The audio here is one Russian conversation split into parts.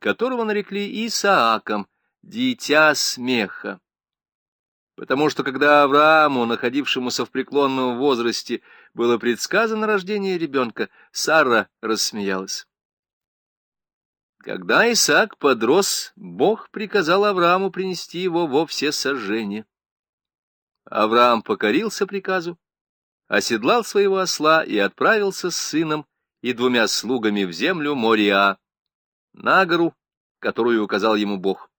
которого нарекли Исааком, дитя смеха. Потому что когда Аврааму, находившемуся в преклонном возрасте, было предсказано рождение ребенка, Сара рассмеялась. Когда Исаак подрос, Бог приказал Аврааму принести его во все сожжения. Авраам покорился приказу, оседлал своего осла и отправился с сыном и двумя слугами в землю Мориа, на гору, которую указал ему Бог.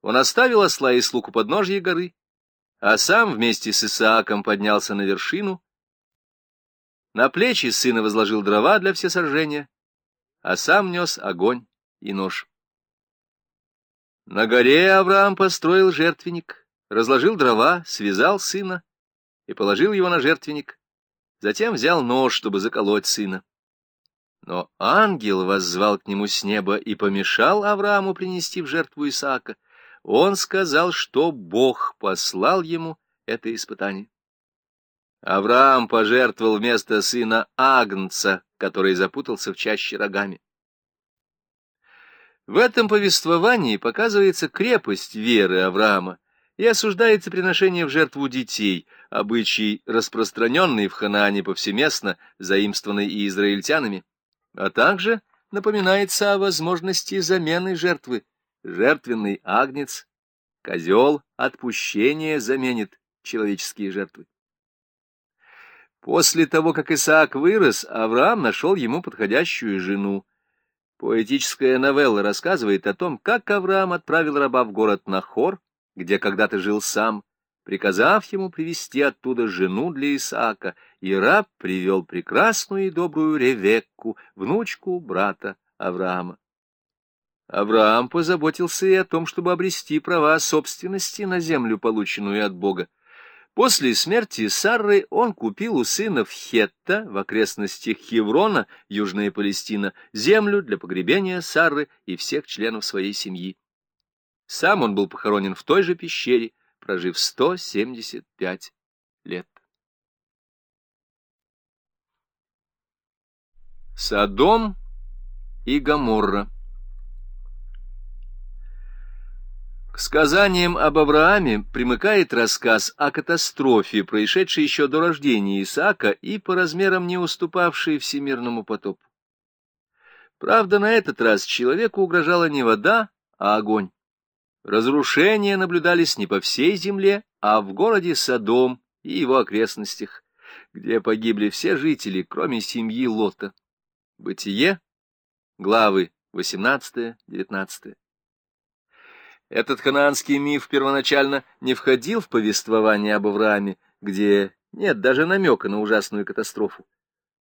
Он оставил осла и слуг у подножья горы, а сам вместе с Исааком поднялся на вершину, на плечи сына возложил дрова для всесожжения, а сам нес огонь и нож. На горе Авраам построил жертвенник, разложил дрова, связал сына и положил его на жертвенник, затем взял нож, чтобы заколоть сына. Но ангел воззвал к нему с неба и помешал Аврааму принести в жертву Исаака. Он сказал, что Бог послал ему это испытание. Авраам пожертвовал вместо сына Агнца, который запутался в чаще рогами. В этом повествовании показывается крепость веры Авраама и осуждается приношение в жертву детей, обычай, распространенный в Ханаане повсеместно, заимствованный и израильтянами, а также напоминается о возможности замены жертвы. Жертвенный агнец, козел отпущения заменит человеческие жертвы. После того, как Исаак вырос, Авраам нашел ему подходящую жену. Поэтическая новелла рассказывает о том, как Авраам отправил раба в город Нахор, где когда-то жил сам, приказав ему привести оттуда жену для Исаака, и раб привел прекрасную и добрую Ревекку, внучку брата Авраама. Авраам позаботился и о том, чтобы обрести права собственности на землю, полученную от Бога. После смерти Сарры он купил у сынов Хетта в окрестностях Хеврона, Южная Палестина, землю для погребения Сарры и всех членов своей семьи. Сам он был похоронен в той же пещере, прожив 175 лет. Содом и Гоморра К сказаниям об Аврааме примыкает рассказ о катастрофе, происшедшей еще до рождения Исаака и по размерам не уступавшей всемирному потопу. Правда, на этот раз человеку угрожала не вода, а огонь. Разрушения наблюдались не по всей земле, а в городе Содом и его окрестностях, где погибли все жители, кроме семьи Лота. Бытие, главы 18-19. Этот ханаанский миф первоначально не входил в повествование об Аврааме, где нет даже намека на ужасную катастрофу.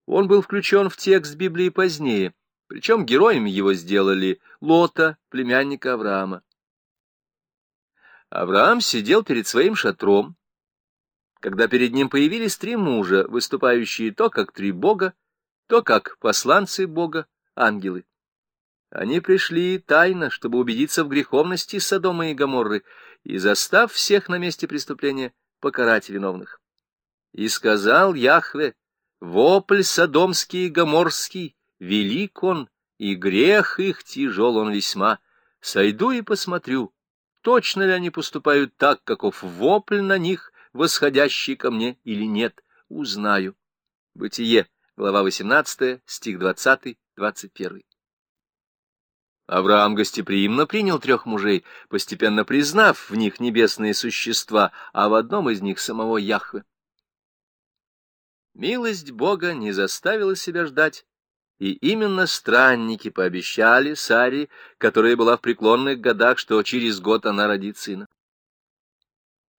Он был включен в текст Библии позднее, причем героями его сделали Лота, племянника Авраама. Авраам сидел перед своим шатром, когда перед ним появились три мужа, выступающие то как три бога, то как посланцы бога, ангелы. Они пришли тайно, чтобы убедиться в греховности Содома и Гоморры, и, застав всех на месте преступления, покарать виновных. И сказал Яхве, вопль Содомский и Гоморский, велик он, и грех их тяжел он весьма. Сойду и посмотрю, точно ли они поступают так, каков вопль на них, восходящий ко мне, или нет, узнаю. Бытие, глава 18, стих 20, 21. Авраам гостеприимно принял трех мужей, постепенно признав в них небесные существа, а в одном из них самого Яхве. Милость Бога не заставила себя ждать, и именно странники пообещали Саре, которая была в преклонных годах, что через год она родит сына.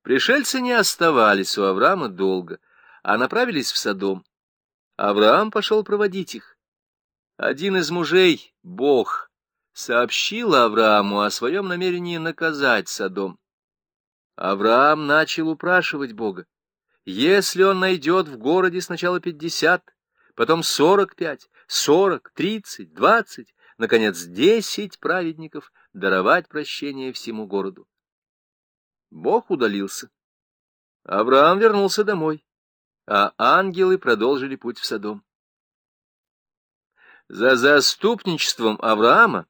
Пришельцы не оставались у Авраама долго, а направились в Содом. Авраам пошел проводить их. Один из мужей, Бог, сообщил Аврааму о своем намерении наказать Содом. Авраам начал упрашивать Бога. Если он найдет в городе сначала пятьдесят, потом сорок пять, сорок, тридцать, двадцать, наконец десять праведников, даровать прощение всему городу. Бог удалился. Авраам вернулся домой, а ангелы продолжили путь в Содом. За заступничеством Авраама